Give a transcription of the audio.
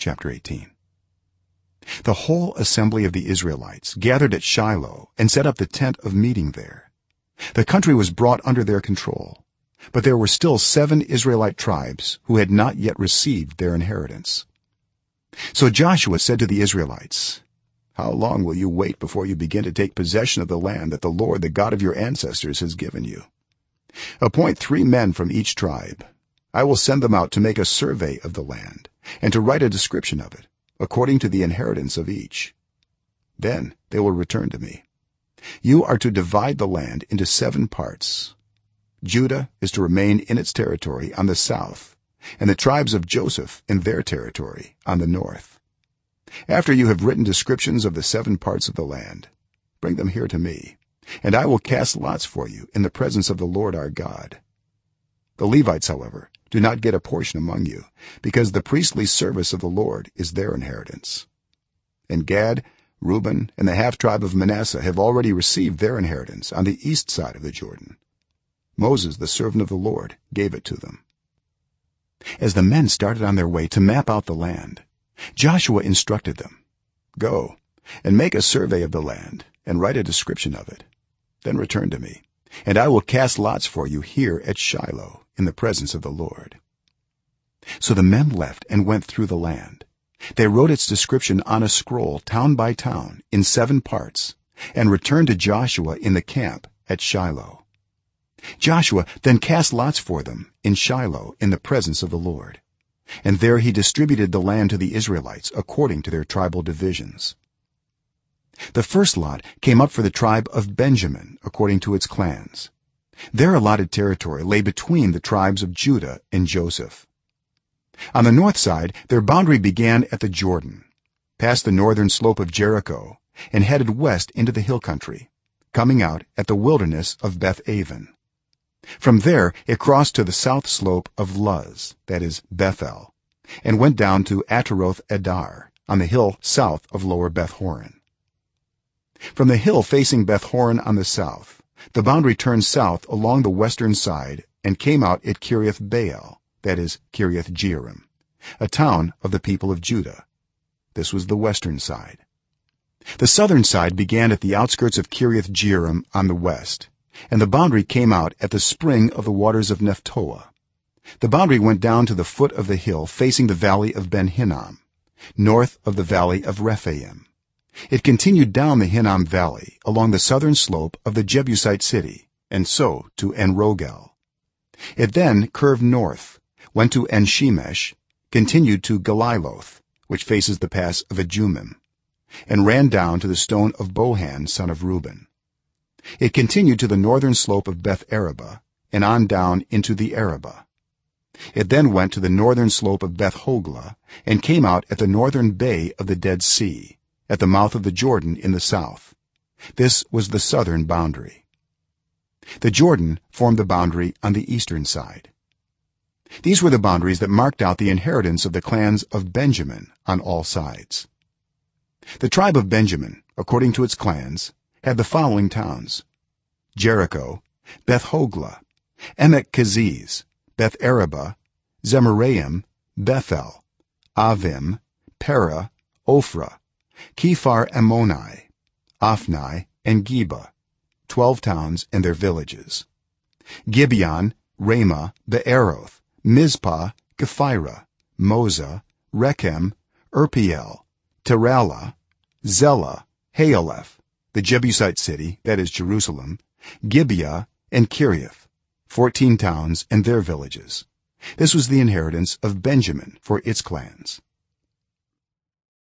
chapter 18 the whole assembly of the israelites gathered at shiloh and set up the tent of meeting there. The country was brought under their control but there were still 7 israelite tribes who had not yet received their inheritance. So joshua said to the israelites how long will you wait before you begin to take possession of the land that the lord the god of your ancestors has given you? Appoint 3 men from each tribe. I will send them out to make a survey of the land and to write a description of it according to the inheritance of each. Then they will return to me. You are to divide the land into 7 parts. Judah is to remain in its territory on the south and the tribes of joseph in their territory on the north. After you have written descriptions of the seven parts of the land bring them here to me and i will cast lots for you in the presence of the lord our god. The levites however do not get a portion among you because the priestly service of the lord is their inheritance. And gad reuben and the half tribe of manasseh have already received their inheritance on the east side of the jordan. Moses the servant of the lord gave it to them. As the men started on their way to map out the land joshua instructed them go and make a survey of the land and write a description of it. Then return to me and i will cast lots for you here at shiloh in the presence of the lord. So the men left and went through the land. They wrote its description on a scroll town by town in 7 parts and returned to joshua in the camp at shiloh. Joshua then cast lots for them in shiloh in the presence of the lord. And there he distributed the land to the israelites according to their tribal divisions. The first lot came up for the tribe of benjamin according to its clans their allotted territory lay between the tribes of judah and joseph. On the north side their boundary began at the jordan past the northern slope of jericho and headed west into the hill country coming out at the wilderness of beth-aven from there it crossed to the south slope of luz that is bethel and went down to ataroth adar on the hill south of lower beth-horon from the hill facing beth-horon on the south the boundary turned south along the western side and came out at kiriath baal that is kiriath jearim a town of the people of judah. This was the western side. The southern side began at the outskirts of kiriath jearim on the west and the boundary came out at the spring of the waters of nephtoah. The boundary went down to the foot of the hill facing the valley of ben hinnom north of the valley of rephaim it continued down the hinnom valley along the southern slope of the jebusite city and so to enrogel it then curved north went to enshemesh continued to geliloth which faces the pass of adummim and ran down to the stone of bohan son of reuben. It continued to the northern slope of beth araba and on down into the araba. It then went to the northern slope of beth hoglah and came out at the northern bay of the dead sea at the mouth of the jordan in the south. This was the southern boundary. The jordan formed the boundary on the eastern side. These were the boundaries that marked out the inheritance of the clans of benjamin on all sides. The tribe of benjamin according to its clans had the following towns jericho beth hoglah emek keziz beth araba zemaraim bethel avim parah ophrah kephar ammoni ophni and geba 12 towns and their villages. Gibeon ramah beeroth mizpah kephirah mozah rekem irpeel taralah Zela, haeleph the jebusite city that is jerusalem gibeah and kiriath 14 towns and their villages. This was the inheritance of benjamin for its clans